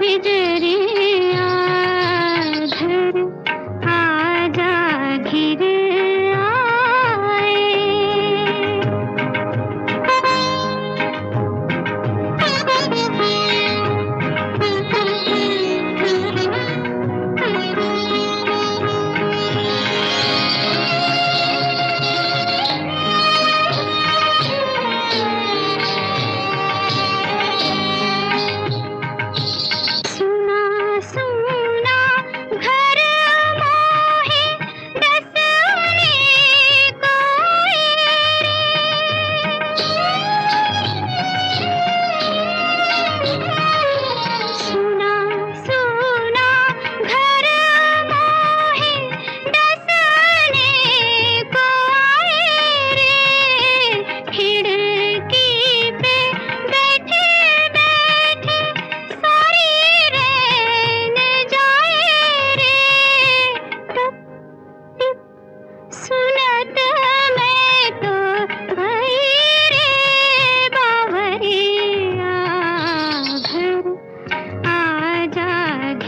बिजरिया आ जा घिर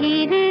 फिर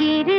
இருக்கிற